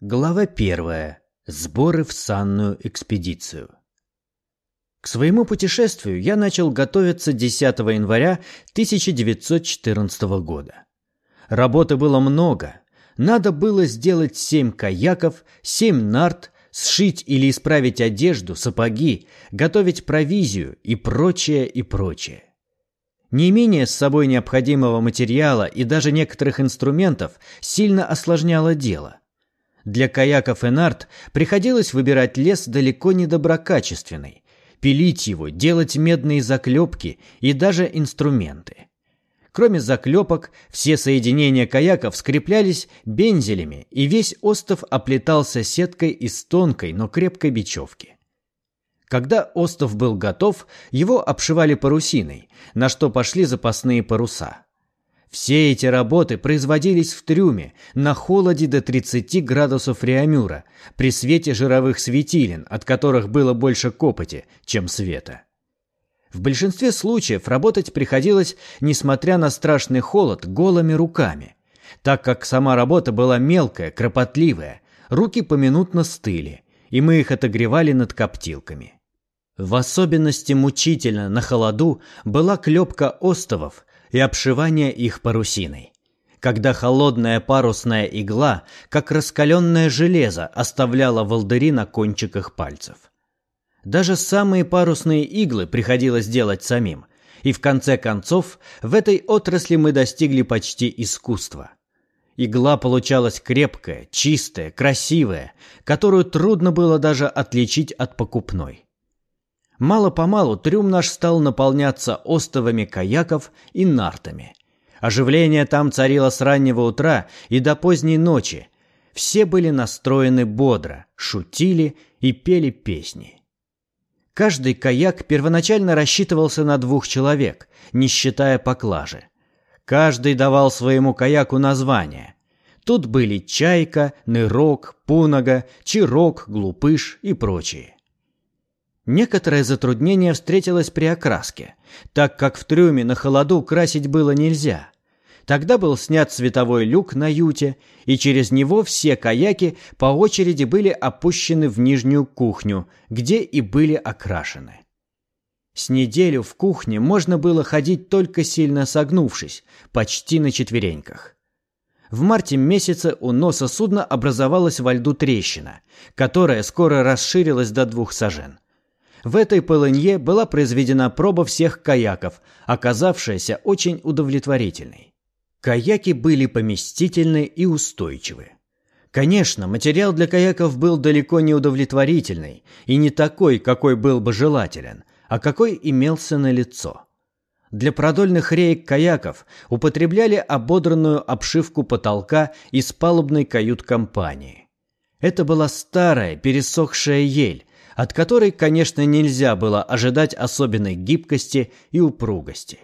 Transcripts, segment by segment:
Глава первая. Сборы в санную экспедицию. К своему путешествию я начал готовиться 10 января 1914 года. Работы было много. Надо было сделать семь каяков, семь нарт, сшить или исправить одежду, сапоги, готовить провизию и прочее, и прочее. Не имение с собой необходимого материала и даже некоторых инструментов сильно осложняло дело. Для каяков и нарт приходилось выбирать лес далеко не доброкачественный, пилить его, делать медные заклепки и даже инструменты. Кроме заклепок, все соединения каяков скреплялись бензелями, и весь остров оплетался сеткой из тонкой, но крепкой бечевки. Когда остов был готов, его обшивали парусиной, на что пошли запасные паруса. Все эти работы производились в трюме на холоде до 30 градусов Реамюра при свете жировых светилен, от которых было больше копоти, чем света. В большинстве случаев работать приходилось, несмотря на страшный холод, голыми руками. Так как сама работа была мелкая, кропотливая, руки поминутно стыли, и мы их отогревали над коптилками. В особенности мучительно на холоду была клепка остовов, и обшивание их парусиной. Когда холодная парусная игла, как раскаленное железо, оставляла волдыри на кончиках пальцев. Даже самые парусные иглы приходилось делать самим, и в конце концов в этой отрасли мы достигли почти искусства. Игла получалась крепкая, чистая, красивая, которую трудно было даже отличить от покупной. Мало-помалу трюм наш стал наполняться остовами каяков и нартами. Оживление там царило с раннего утра и до поздней ночи. Все были настроены бодро, шутили и пели песни. Каждый каяк первоначально рассчитывался на двух человек, не считая поклажи. Каждый давал своему каяку название. Тут были Чайка, Нырок, Пунага, Чирок, Глупыш и прочие. Некоторое затруднение встретилось при окраске, так как в трюме на холоду красить было нельзя. Тогда был снят световой люк на юте, и через него все каяки по очереди были опущены в нижнюю кухню, где и были окрашены. С неделю в кухне можно было ходить только сильно согнувшись, почти на четвереньках. В марте месяце у носа судна образовалась во льду трещина, которая скоро расширилась до двух сажен. В этой полынье была произведена проба всех каяков, оказавшаяся очень удовлетворительной. Каяки были поместительны и устойчивы. Конечно, материал для каяков был далеко не удовлетворительный и не такой, какой был бы желателен, а какой имелся на лицо. Для продольных реек каяков употребляли ободранную обшивку потолка из палубной кают-компании. Это была старая, пересохшая ель, от которой, конечно, нельзя было ожидать особенной гибкости и упругости.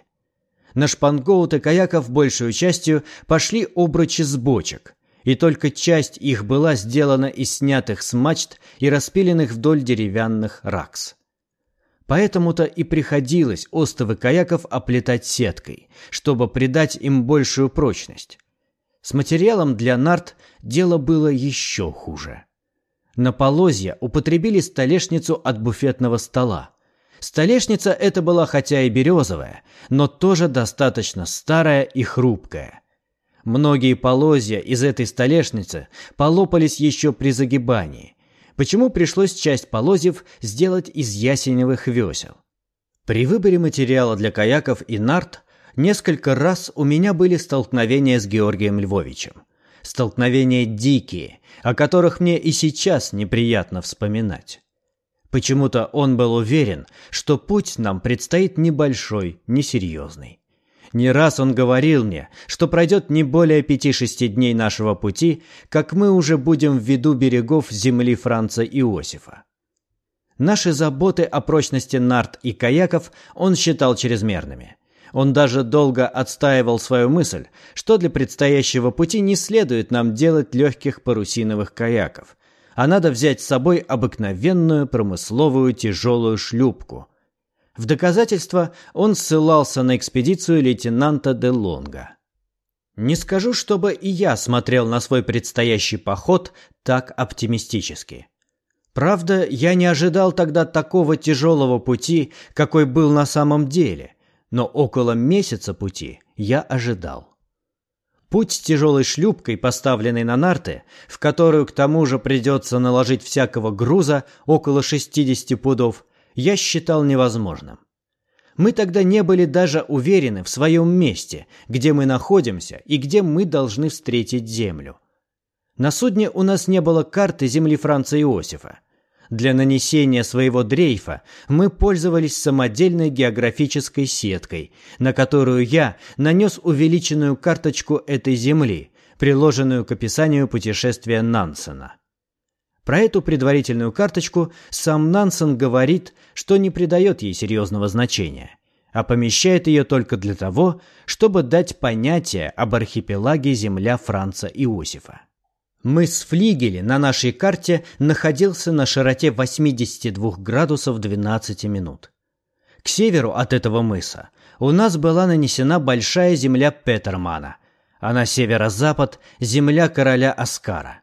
На шпангоуты каяков большую частью пошли обручи с бочек, и только часть их была сделана из снятых с мачт и распиленных вдоль деревянных ракс. Поэтому-то и приходилось остовы каяков оплетать сеткой, чтобы придать им большую прочность. С материалом для нарт дело было еще хуже. На полозья употребили столешницу от буфетного стола. Столешница эта была хотя и березовая, но тоже достаточно старая и хрупкая. Многие полозья из этой столешницы полопались еще при загибании, почему пришлось часть полозьев сделать из ясеневых весел. При выборе материала для каяков и нарт несколько раз у меня были столкновения с Георгием Львовичем столкновения дикие, о которых мне и сейчас неприятно вспоминать. Почему-то он был уверен, что путь нам предстоит небольшой, несерьезный. Не раз он говорил мне, что пройдет не более пяти-шести дней нашего пути, как мы уже будем в виду берегов земли Франца Иосифа. Наши заботы о прочности нарт и каяков он считал чрезмерными – он даже долго отстаивал свою мысль, что для предстоящего пути не следует нам делать легких парусиновых каяков, а надо взять с собой обыкновенную промысловую тяжелую шлюпку. В доказательство он ссылался на экспедицию лейтенанта де Лонга. Не скажу, чтобы и я смотрел на свой предстоящий поход так оптимистически. Правда, я не ожидал тогда такого тяжелого пути, какой был на самом деле, но около месяца пути я ожидал. Путь с тяжелой шлюпкой, поставленной на нарты, в которую к тому же придется наложить всякого груза около 60 пудов, я считал невозможным. Мы тогда не были даже уверены в своем месте, где мы находимся и где мы должны встретить Землю. На судне у нас не было карты земли Франца Иосифа. Для нанесения своего дрейфа мы пользовались самодельной географической сеткой, на которую я нанес увеличенную карточку этой земли, приложенную к описанию путешествия Нансена. Про эту предварительную карточку сам Нансен говорит, что не придает ей серьезного значения, а помещает ее только для того, чтобы дать понятие об архипелаге земля Франца Иосифа. Мыс Флигели на нашей карте находился на широте 82 градусов 12 минут. К северу от этого мыса у нас была нанесена большая земля Петермана, а на северо-запад – земля короля Аскара.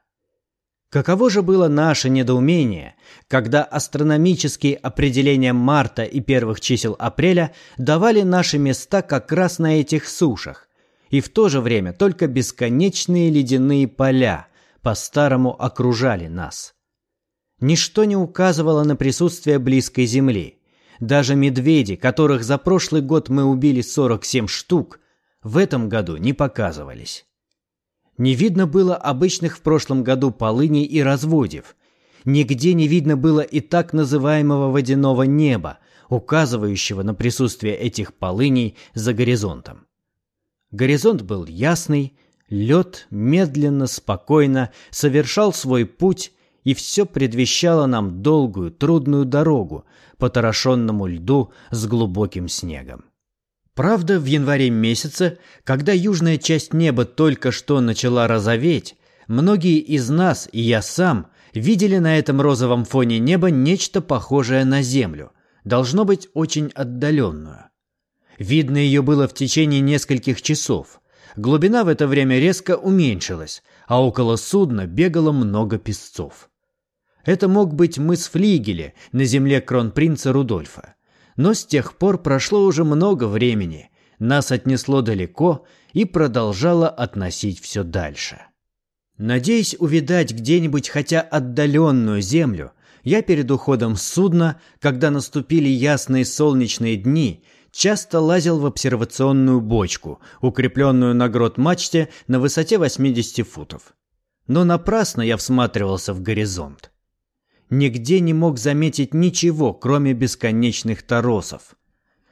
Каково же было наше недоумение, когда астрономические определения марта и первых чисел апреля давали наши места как раз на этих сушах, и в то же время только бесконечные ледяные поля – по-старому окружали нас. Ничто не указывало на присутствие близкой земли. Даже медведи, которых за прошлый год мы убили 47 штук, в этом году не показывались. Не видно было обычных в прошлом году полыней и разводев. Нигде не видно было и так называемого водяного неба, указывающего на присутствие этих полыней за горизонтом. Горизонт был ясный, Лед медленно, спокойно совершал свой путь, и все предвещало нам долгую, трудную дорогу по торошенному льду с глубоким снегом. Правда, в январе месяце, когда южная часть неба только что начала розоветь, многие из нас, и я сам, видели на этом розовом фоне неба нечто похожее на Землю, должно быть очень отдаленную. Видно ее было в течение нескольких часов. Глубина в это время резко уменьшилась, а около судна бегало много песцов. Это мог быть мыс Флигеле на земле кронпринца Рудольфа. Но с тех пор прошло уже много времени, нас отнесло далеко и продолжало относить все дальше. Надеясь увидать где-нибудь хотя отдаленную землю, я перед уходом с судна, когда наступили ясные солнечные дни, часто лазил в обсервационную бочку, укрепленную на грот-мачте на высоте 80 футов. Но напрасно я всматривался в горизонт. Нигде не мог заметить ничего, кроме бесконечных торосов.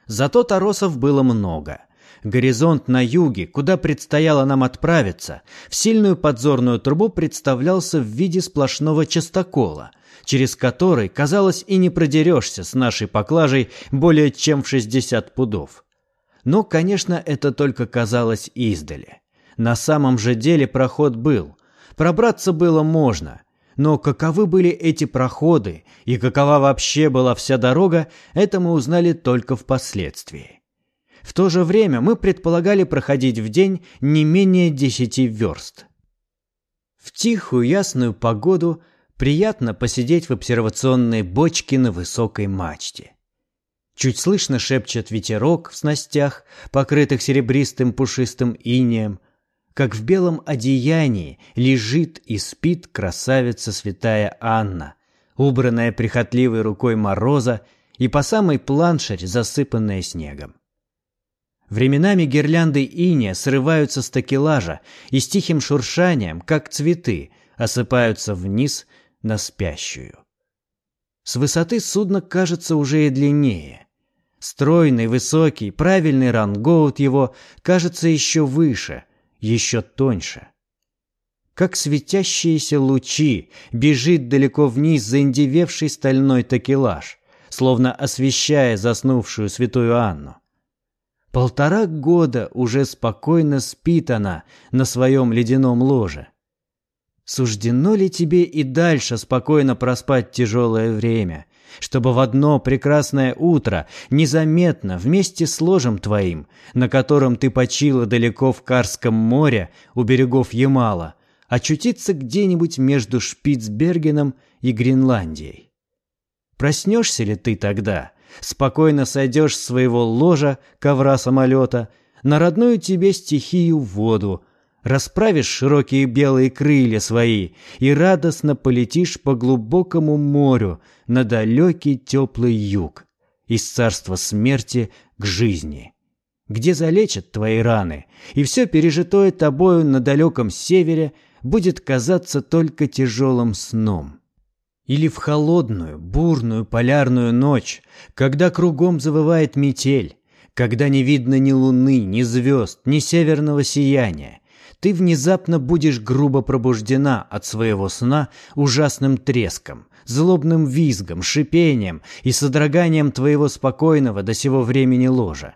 Зато торосов было много. Горизонт на юге, куда предстояло нам отправиться, в сильную подзорную трубу представлялся в виде сплошного частокола – через который, казалось, и не продерешься с нашей поклажей более чем в 60 пудов. Но, конечно, это только казалось издали. На самом же деле проход был. Пробраться было можно. Но каковы были эти проходы и какова вообще была вся дорога, это мы узнали только впоследствии. В то же время мы предполагали проходить в день не менее десяти верст. В тихую ясную погоду Приятно посидеть в обсервационной бочке на высокой мачте. Чуть слышно шепчет ветерок в снастях, покрытых серебристым пушистым инеем, как в белом одеянии лежит и спит красавица святая Анна, убранная прихотливой рукой Мороза и по самой планшерь засыпанная снегом. Временами гирлянды иния срываются с такелажа и с тихим шуршанием, как цветы, осыпаются вниз на спящую. С высоты судно кажется уже и длиннее. Стройный, высокий, правильный рангоут его кажется еще выше, еще тоньше. Как светящиеся лучи бежит далеко вниз заиндевевший стальной такелаж, словно освещая заснувшую святую Анну. Полтора года уже спокойно спит она на своем ледяном ложе. Суждено ли тебе и дальше спокойно проспать тяжелое время, чтобы в одно прекрасное утро незаметно вместе с ложем твоим, на котором ты почила далеко в Карском море у берегов Ямала, очутиться где-нибудь между Шпицбергеном и Гренландией. Проснешься ли ты тогда, спокойно сойдешь с своего ложа, ковра самолета, на родную тебе стихию воду, расправишь широкие белые крылья свои и радостно полетишь по глубокому морю на далекий теплый юг, из царства смерти к жизни, где залечат твои раны, и все пережитое тобою на далеком севере будет казаться только тяжелым сном. Или в холодную, бурную полярную ночь, когда кругом завывает метель, когда не видно ни луны, ни звезд, ни северного сияния, ты внезапно будешь грубо пробуждена от своего сна ужасным треском, злобным визгом, шипением и содроганием твоего спокойного до сего времени ложа.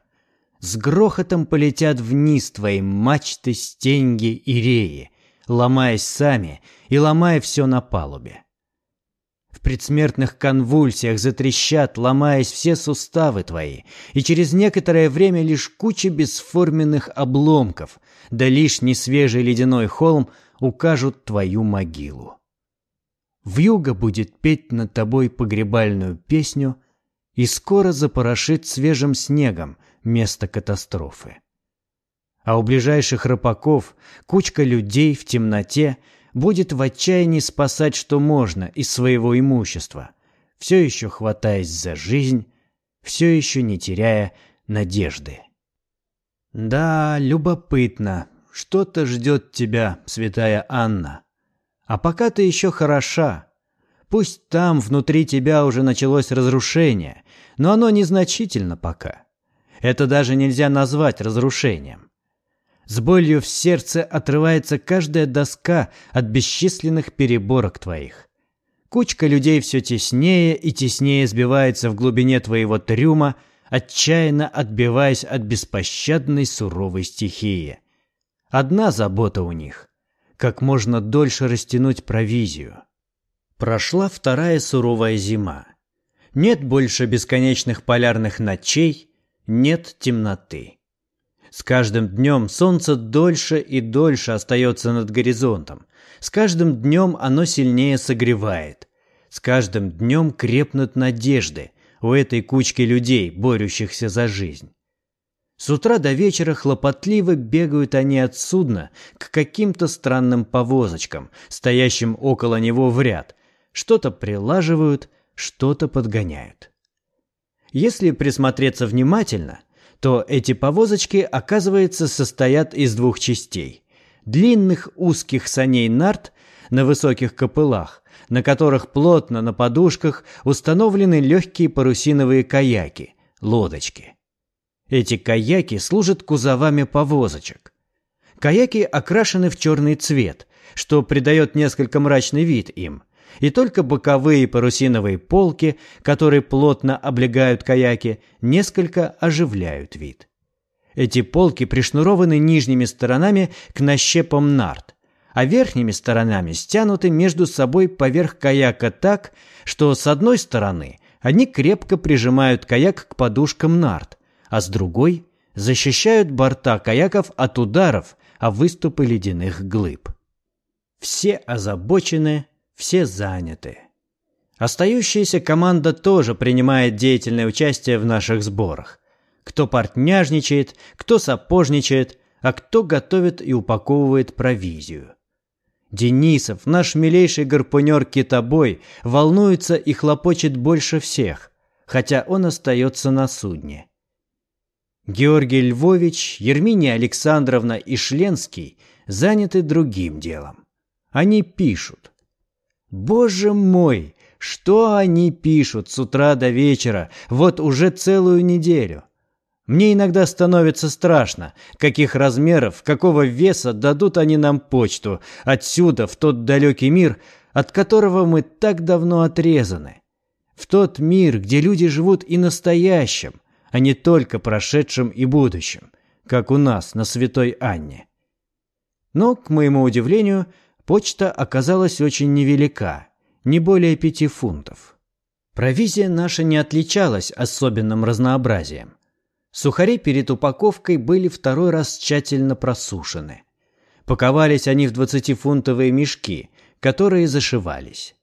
С грохотом полетят вниз твои мачты, стенги и реи, ломаясь сами и ломая все на палубе. В предсмертных конвульсиях затрещат, ломаясь все суставы твои, и через некоторое время лишь куча бесформенных обломков, да лишь свежий ледяной холм укажут твою могилу. Вьюга будет петь над тобой погребальную песню и скоро запорошит свежим снегом место катастрофы. А у ближайших рыбаков кучка людей в темноте будет в отчаянии спасать что можно из своего имущества, все еще хватаясь за жизнь, все еще не теряя надежды. Да, любопытно. Что-то ждет тебя, святая Анна. А пока ты еще хороша. Пусть там внутри тебя уже началось разрушение, но оно незначительно пока. Это даже нельзя назвать разрушением. С болью в сердце отрывается каждая доска от бесчисленных переборок твоих. Кучка людей все теснее и теснее сбивается в глубине твоего трюма, отчаянно отбиваясь от беспощадной суровой стихии. Одна забота у них — как можно дольше растянуть провизию. Прошла вторая суровая зима. Нет больше бесконечных полярных ночей, нет темноты. С каждым днем солнце дольше и дольше остается над горизонтом. С каждым днем оно сильнее согревает. С каждым днем крепнут надежды, у этой кучки людей, борющихся за жизнь. С утра до вечера хлопотливо бегают они от судна к каким-то странным повозочкам, стоящим около него в ряд, что-то прилаживают, что-то подгоняют. Если присмотреться внимательно, то эти повозочки, оказывается, состоят из двух частей. Длинных узких саней нарт на высоких копылах, на которых плотно на подушках установлены легкие парусиновые каяки, лодочки. Эти каяки служат кузовами повозочек. Каяки окрашены в черный цвет, что придает несколько мрачный вид им, и только боковые парусиновые полки, которые плотно облегают каяки, несколько оживляют вид. Эти полки пришнурованы нижними сторонами к нащепам нарт, а верхними сторонами стянуты между собой поверх каяка так, что с одной стороны они крепко прижимают каяк к подушкам нарт, а с другой защищают борта каяков от ударов о выступы ледяных глыб. Все озабочены, все заняты. Остающаяся команда тоже принимает деятельное участие в наших сборах. Кто портняжничает, кто сапожничает, а кто готовит и упаковывает провизию. Денисов, наш милейший гарпунер-китобой, волнуется и хлопочет больше всех, хотя он остается на судне. Георгий Львович, Ерминия Александровна и Шленский заняты другим делом. Они пишут. Боже мой, что они пишут с утра до вечера, вот уже целую неделю. Мне иногда становится страшно, каких размеров, какого веса дадут они нам почту отсюда в тот далекий мир, от которого мы так давно отрезаны. В тот мир, где люди живут и настоящим, а не только прошедшим и будущим, как у нас на Святой Анне. Но, к моему удивлению, почта оказалась очень невелика, не более пяти фунтов. Провизия наша не отличалась особенным разнообразием. Сухари перед упаковкой были второй раз тщательно просушены. Паковались они в двадцатифунтовые мешки, которые зашивались.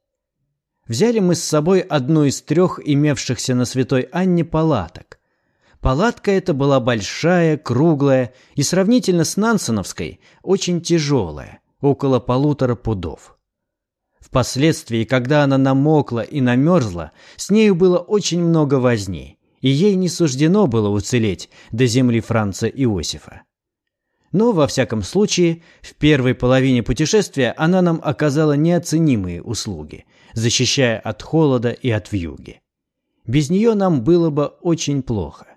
Взяли мы с собой одну из трех имевшихся на Святой Анне палаток. Палатка эта была большая, круглая и сравнительно с Нансеновской очень тяжелая, около полутора пудов. Впоследствии, когда она намокла и намерзла, с нею было очень много возни, и ей не суждено было уцелеть до земли Франца Иосифа. Но, во всяком случае, в первой половине путешествия она нам оказала неоценимые услуги, защищая от холода и от вьюги. Без нее нам было бы очень плохо.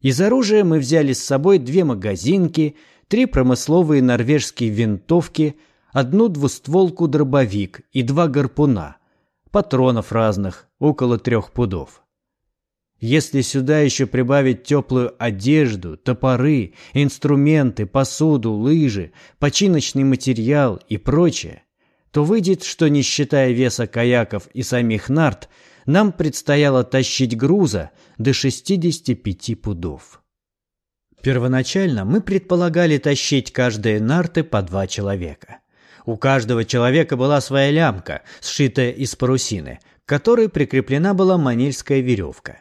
Из оружия мы взяли с собой две магазинки, три промысловые норвежские винтовки, одну двустволку-дробовик и два гарпуна, патронов разных, около трех пудов. Если сюда еще прибавить теплую одежду, топоры, инструменты, посуду, лыжи, починочный материал и прочее, то выйдет, что не считая веса каяков и самих нарт, нам предстояло тащить груза до 65 пудов. Первоначально мы предполагали тащить каждые нарты по два человека. У каждого человека была своя лямка, сшитая из парусины, к которой прикреплена была манильская веревка.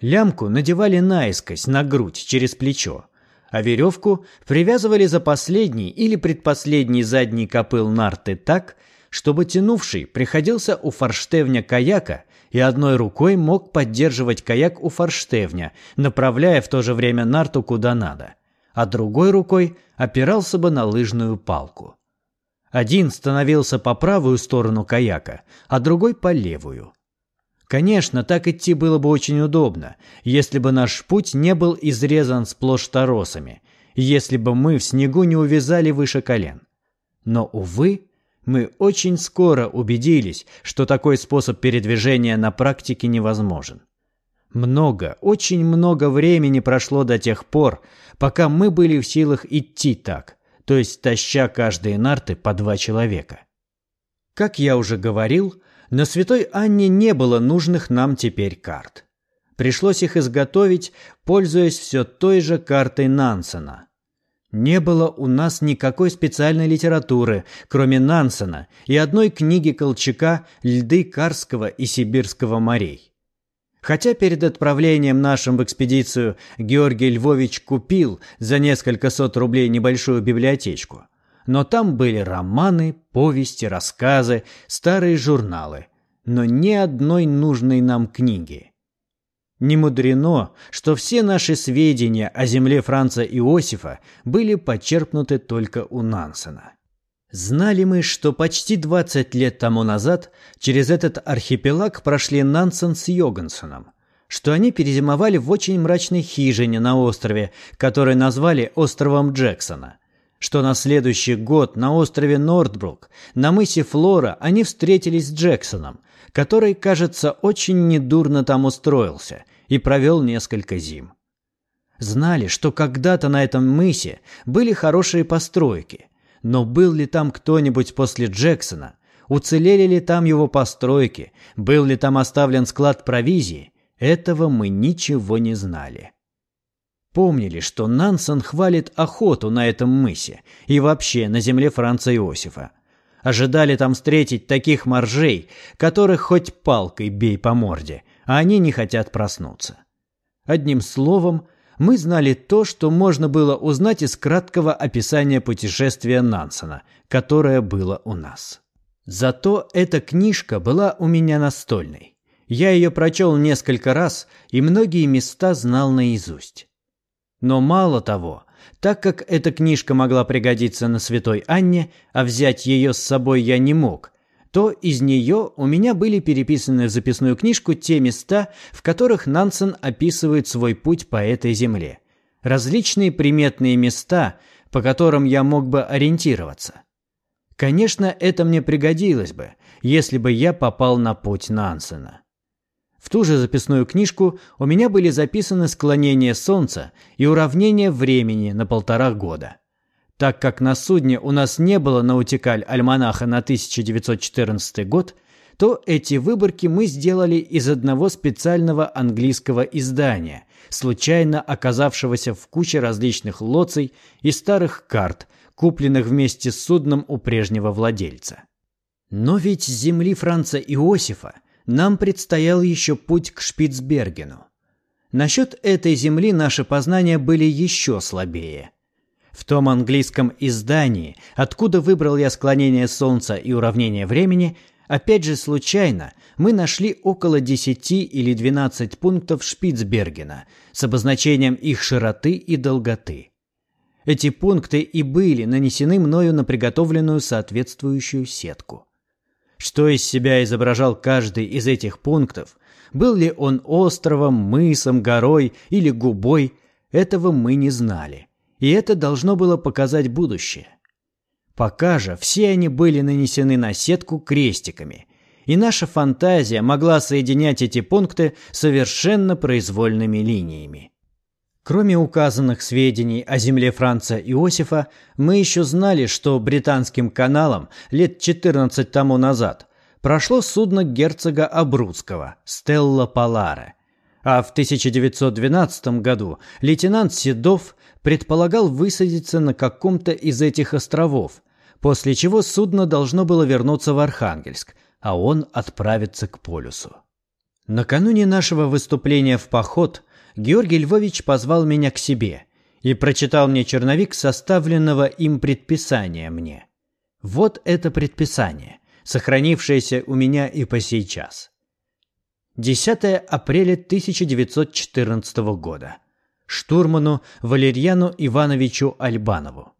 Лямку надевали наискось на грудь через плечо, а веревку привязывали за последний или предпоследний задний копыл нарты так, чтобы тянувший приходился у форштевня каяка и одной рукой мог поддерживать каяк у форштевня, направляя в то же время нарту куда надо, а другой рукой опирался бы на лыжную палку. Один становился по правую сторону каяка, а другой по левую. Конечно, так идти было бы очень удобно, если бы наш путь не был изрезан сплошь торосами, если бы мы в снегу не увязали выше колен. Но, увы, мы очень скоро убедились, что такой способ передвижения на практике невозможен. Много, очень много времени прошло до тех пор, пока мы были в силах идти так, то есть таща каждые нарты по два человека. Как я уже говорил, на Святой Анне не было нужных нам теперь карт. Пришлось их изготовить, пользуясь все той же картой Нансена. Не было у нас никакой специальной литературы, кроме Нансена и одной книги Колчака «Льды Карского и Сибирского морей». Хотя перед отправлением нашим в экспедицию Георгий Львович купил за несколько сот рублей небольшую библиотечку. Но там были романы, повести, рассказы, старые журналы, но ни одной нужной нам книги. Не мудрено, что все наши сведения о земле Франца Иосифа были почерпнуты только у Нансена. Знали мы, что почти 20 лет тому назад через этот архипелаг прошли Нансен с Йогансоном, что они перезимовали в очень мрачной хижине на острове, который назвали островом Джексона, что на следующий год на острове Нордбрук, на мысе Флора, они встретились с Джексоном, который, кажется, очень недурно там устроился и провел несколько зим. Знали, что когда-то на этом мысе были хорошие постройки, но был ли там кто-нибудь после Джексона? Уцелели ли там его постройки? Был ли там оставлен склад провизии? Этого мы ничего не знали. Помнили, что Нансон хвалит охоту на этом мысе и вообще на земле Франца Иосифа. Ожидали там встретить таких моржей, которых хоть палкой бей по морде, а они не хотят проснуться. Одним словом, мы знали то, что можно было узнать из краткого описания путешествия Нансена, которое было у нас. Зато эта книжка была у меня настольной. Я ее прочел несколько раз и многие места знал наизусть. Но мало того, так как эта книжка могла пригодиться на Святой Анне, а взять ее с собой я не мог, то из нее у меня были переписаны в записную книжку те места, в которых Нансен описывает свой путь по этой земле. Различные приметные места, по которым я мог бы ориентироваться. Конечно, это мне пригодилось бы, если бы я попал на путь Нансена. В ту же записную книжку у меня были записаны склонение Солнца и уравнение времени на полтора года. Так как на судне у нас не было наутикаль альманаха на 1914 год, то эти выборки мы сделали из одного специального английского издания, случайно оказавшегося в куче различных лоций и старых карт, купленных вместе с судном у прежнего владельца. Но ведь с земли Франца Иосифа нам предстоял еще путь к Шпицбергену. Насчет этой земли наши познания были еще слабее. В том английском издании, откуда выбрал я склонение Солнца и уравнение времени, опять же случайно, мы нашли около 10 или 12 пунктов Шпицбергена с обозначением их широты и долготы. Эти пункты и были нанесены мною на приготовленную соответствующую сетку. Что из себя изображал каждый из этих пунктов, был ли он островом, мысом, горой или губой, этого мы не знали. И это должно было показать будущее. Пока же все они были нанесены на сетку крестиками, и наша фантазия могла соединять эти пункты совершенно произвольными линиями. Кроме указанных сведений о земле Франца Иосифа, мы еще знали, что британским каналом лет 14 тому назад прошло судно герцога Абруцкого «Стелла Поларе», а в 1912 году лейтенант Седов предполагал высадиться на каком-то из этих островов, после чего судно должно было вернуться в Архангельск, а он отправиться к полюсу. Накануне нашего выступления в поход Георгий Львович позвал меня к себе и прочитал мне черновик составленного им предписания мне. Вот это предписание, сохранившееся у меня и по сейчас. 10 апреля 1914 года. Штурману Валерьяну Ивановичу Альбанову.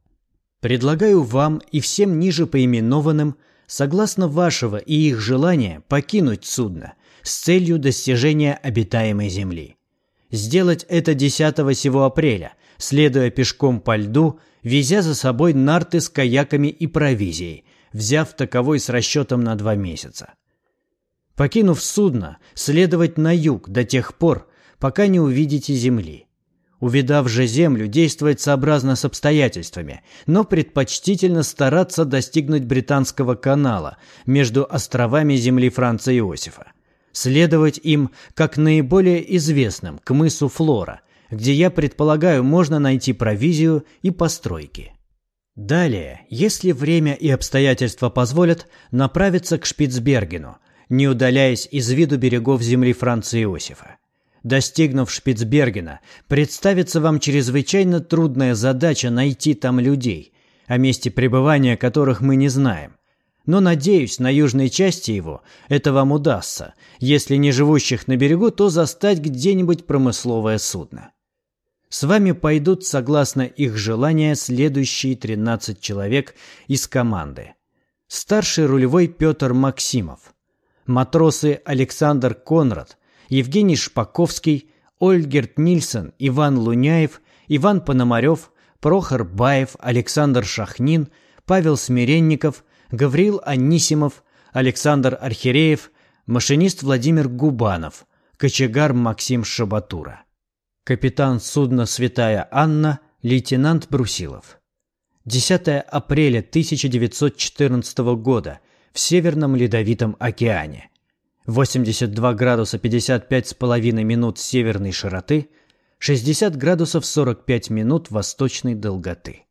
Предлагаю вам и всем ниже поименованным, согласно вашего и их желания, покинуть судно с целью достижения обитаемой земли. Сделать это 10 сего апреля, следуя пешком по льду, везя за собой нарты с каяками и провизией, взяв таковой с расчетом на два месяца. Покинув судно, следовать на юг до тех пор, пока не увидите земли. Увидав же землю, действовать сообразно с обстоятельствами, но предпочтительно стараться достигнуть Британского канала между островами земли Франца Иосифа. Следовать им как наиболее известным, к мысу Флора, где, я предполагаю, можно найти провизию и постройки. Далее, если время и обстоятельства позволят, направиться к Шпицбергену, не удаляясь из виду берегов земли Франца Иосифа. Достигнув Шпицбергена, представится вам чрезвычайно трудная задача найти там людей, о месте пребывания которых мы не знаем. Но, надеюсь, на южной части его это вам удастся, если не живущих на берегу, то застать где-нибудь промысловое судно. С вами пойдут, согласно их желания, следующие 13 человек из команды. Старший рулевой Петр Максимов. Матросы Александр Конрад, Евгений Шпаковский, Ольгерт Нильсон, Иван Луняев, Иван Пономарев, Прохор Баев, Александр Шахнин, Павел Смиренников, Гавриил Анисимов, Александр Архиреев, машинист Владимир Губанов, кочегар Максим Шабатура. Капитан судна «Святая Анна», лейтенант Брусилов. 10 апреля 1914 года в Северном Ледовитом океане. 82 градуса 55 с половиной минут северной широты, 60 градусов 45 минут восточной долготы.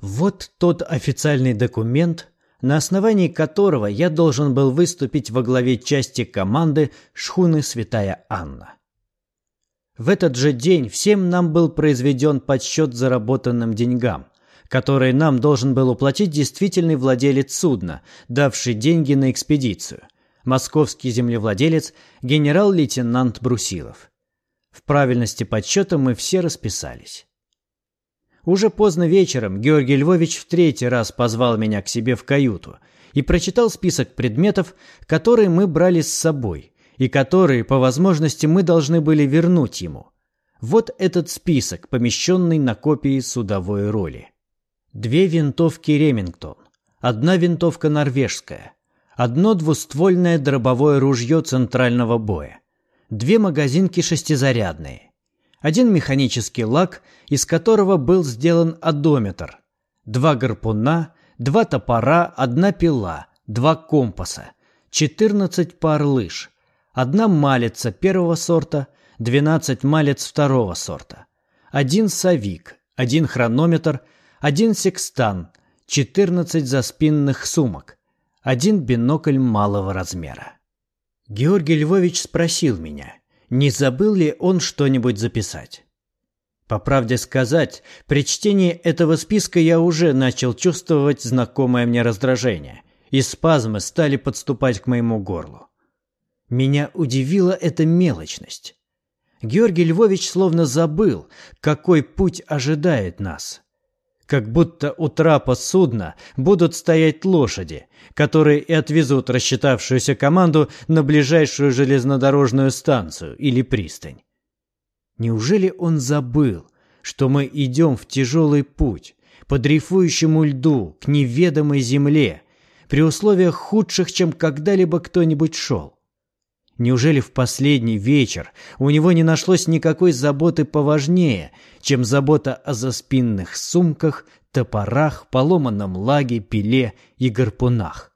Вот тот официальный документ, на основании которого я должен был выступить во главе части команды шхуны «Святая Анна». В этот же день всем нам был произведен подсчет заработанным деньгам, которые нам должен был уплатить действительный владелец судна, давший деньги на экспедицию – московский землевладелец генерал-лейтенант Брусилов. В правильности подсчета мы все расписались. Уже поздно вечером Георгий Львович в третий раз позвал меня к себе в каюту и прочитал список предметов, которые мы брали с собой и которые, по возможности, мы должны были вернуть ему. Вот этот список, помещенный на копии судовой роли. Две винтовки Ремингтон, одна винтовка норвежская, одно двуствольное дробовое ружье центрального боя, две магазинки шестизарядные, один механический лак, из которого был сделан одометр, два гарпуна, два топора, одна пила, два компаса, 14 пар лыж, одна малица первого сорта, 12 малец второго сорта, один совик, один хронометр, один секстан, 14 заспинных сумок, один бинокль малого размера. Георгий Львович спросил меня, не забыл ли он что-нибудь записать. По правде сказать, при чтении этого списка я уже начал чувствовать знакомое мне раздражение, и спазмы стали подступать к моему горлу. Меня удивила эта мелочность. Георгий Львович словно забыл, какой путь ожидает нас. Как будто у трапа судна будут стоять лошади, которые и отвезут рассчитавшуюся команду на ближайшую железнодорожную станцию или пристань. Неужели он забыл, что мы идем в тяжелый путь, по дрейфующему льду, к неведомой земле, при условиях худших, чем когда-либо кто-нибудь шел? Неужели в последний вечер у него не нашлось никакой заботы поважнее, чем забота о заспинных сумках, топорах, поломанном лаге, пиле и гарпунах?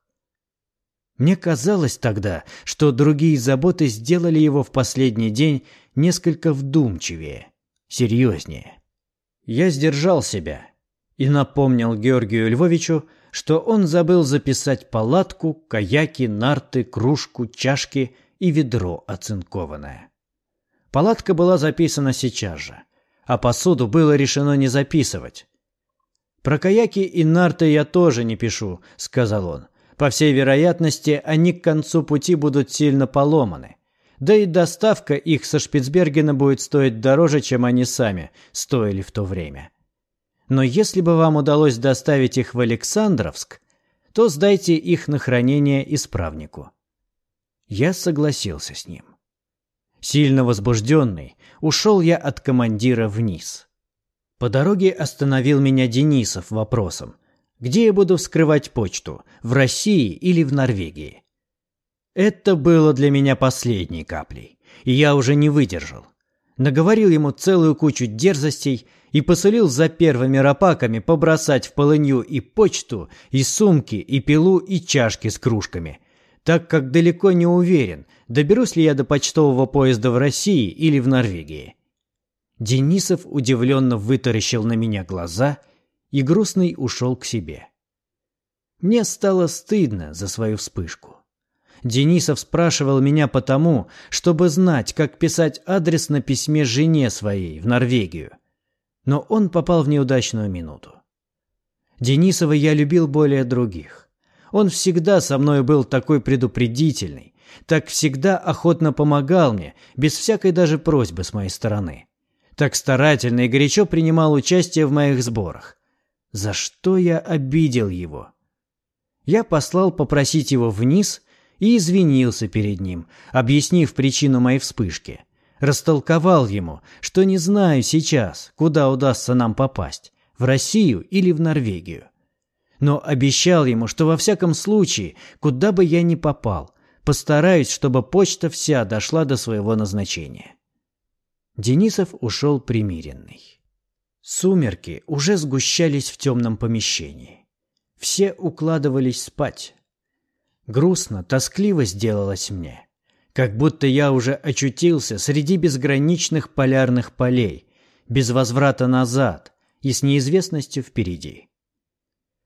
Мне казалось тогда, что другие заботы сделали его в последний день несколько вдумчивее, серьезнее. Я сдержал себя и напомнил Георгию Львовичу, что он забыл записать палатку, каяки, нарты, кружку, чашки – и ведро оцинкованное. Палатка была записана сейчас же, а посуду было решено не записывать. «Про каяки и нарты я тоже не пишу», — сказал он. «По всей вероятности, они к концу пути будут сильно поломаны. Да и доставка их со Шпицбергена будет стоить дороже, чем они сами стоили в то время. Но если бы вам удалось доставить их в Александровск, то сдайте их на хранение исправнику. Я согласился с ним. Сильно возбужденный, ушел я от командира вниз. По дороге остановил меня Денисов вопросом, где я буду вскрывать почту, в России или в Норвегии. Это было для меня последней каплей, и я уже не выдержал. Наговорил ему целую кучу дерзостей и посылил за первыми рапаками побросать в полынью и почту, и сумки, и пилу, и чашки с кружками – так как далеко не уверен, доберусь ли я до почтового поезда в России или в Норвегии. Денисов удивленно вытаращил на меня глаза и грустный ушел к себе. Мне стало стыдно за свою вспышку. Денисов спрашивал меня потому, чтобы знать, как писать адрес на письме жене своей в Норвегию. Но он попал в неудачную минуту. Денисова я любил более других. Он всегда со мной был такой предупредительный, так всегда охотно помогал мне, без всякой даже просьбы с моей стороны. Так старательно и горячо принимал участие в моих сборах. За что я обидел его? Я послал попросить его вниз и извинился перед ним, объяснив причину моей вспышки. Растолковал ему, что не знаю сейчас, куда удастся нам попасть, в Россию или в Норвегию но обещал ему, что во всяком случае, куда бы я ни попал, постараюсь, чтобы почта вся дошла до своего назначения. Денисов ушел примиренный. Сумерки уже сгущались в темном помещении. Все укладывались спать. Грустно, тоскливо сделалось мне. Как будто я уже очутился среди безграничных полярных полей, без возврата назад и с неизвестностью впереди.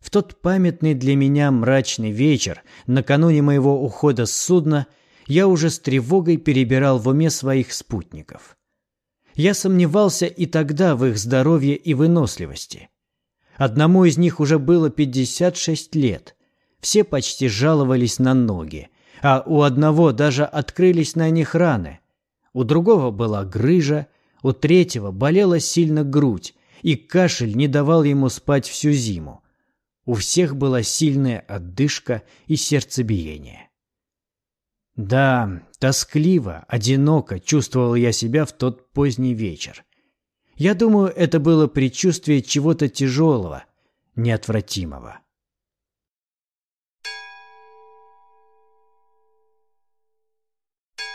В тот памятный для меня мрачный вечер, накануне моего ухода с судна, я уже с тревогой перебирал в уме своих спутников. Я сомневался и тогда в их здоровье и выносливости. Одному из них уже было 56 лет. Все почти жаловались на ноги, а у одного даже открылись на них раны. У другого была грыжа, у третьего болела сильно грудь, и кашель не давал ему спать всю зиму. У всех была сильная отдышка и сердцебиение. Да, тоскливо, одиноко чувствовал я себя в тот поздний вечер. Я думаю, это было предчувствие чего-то тяжелого, неотвратимого.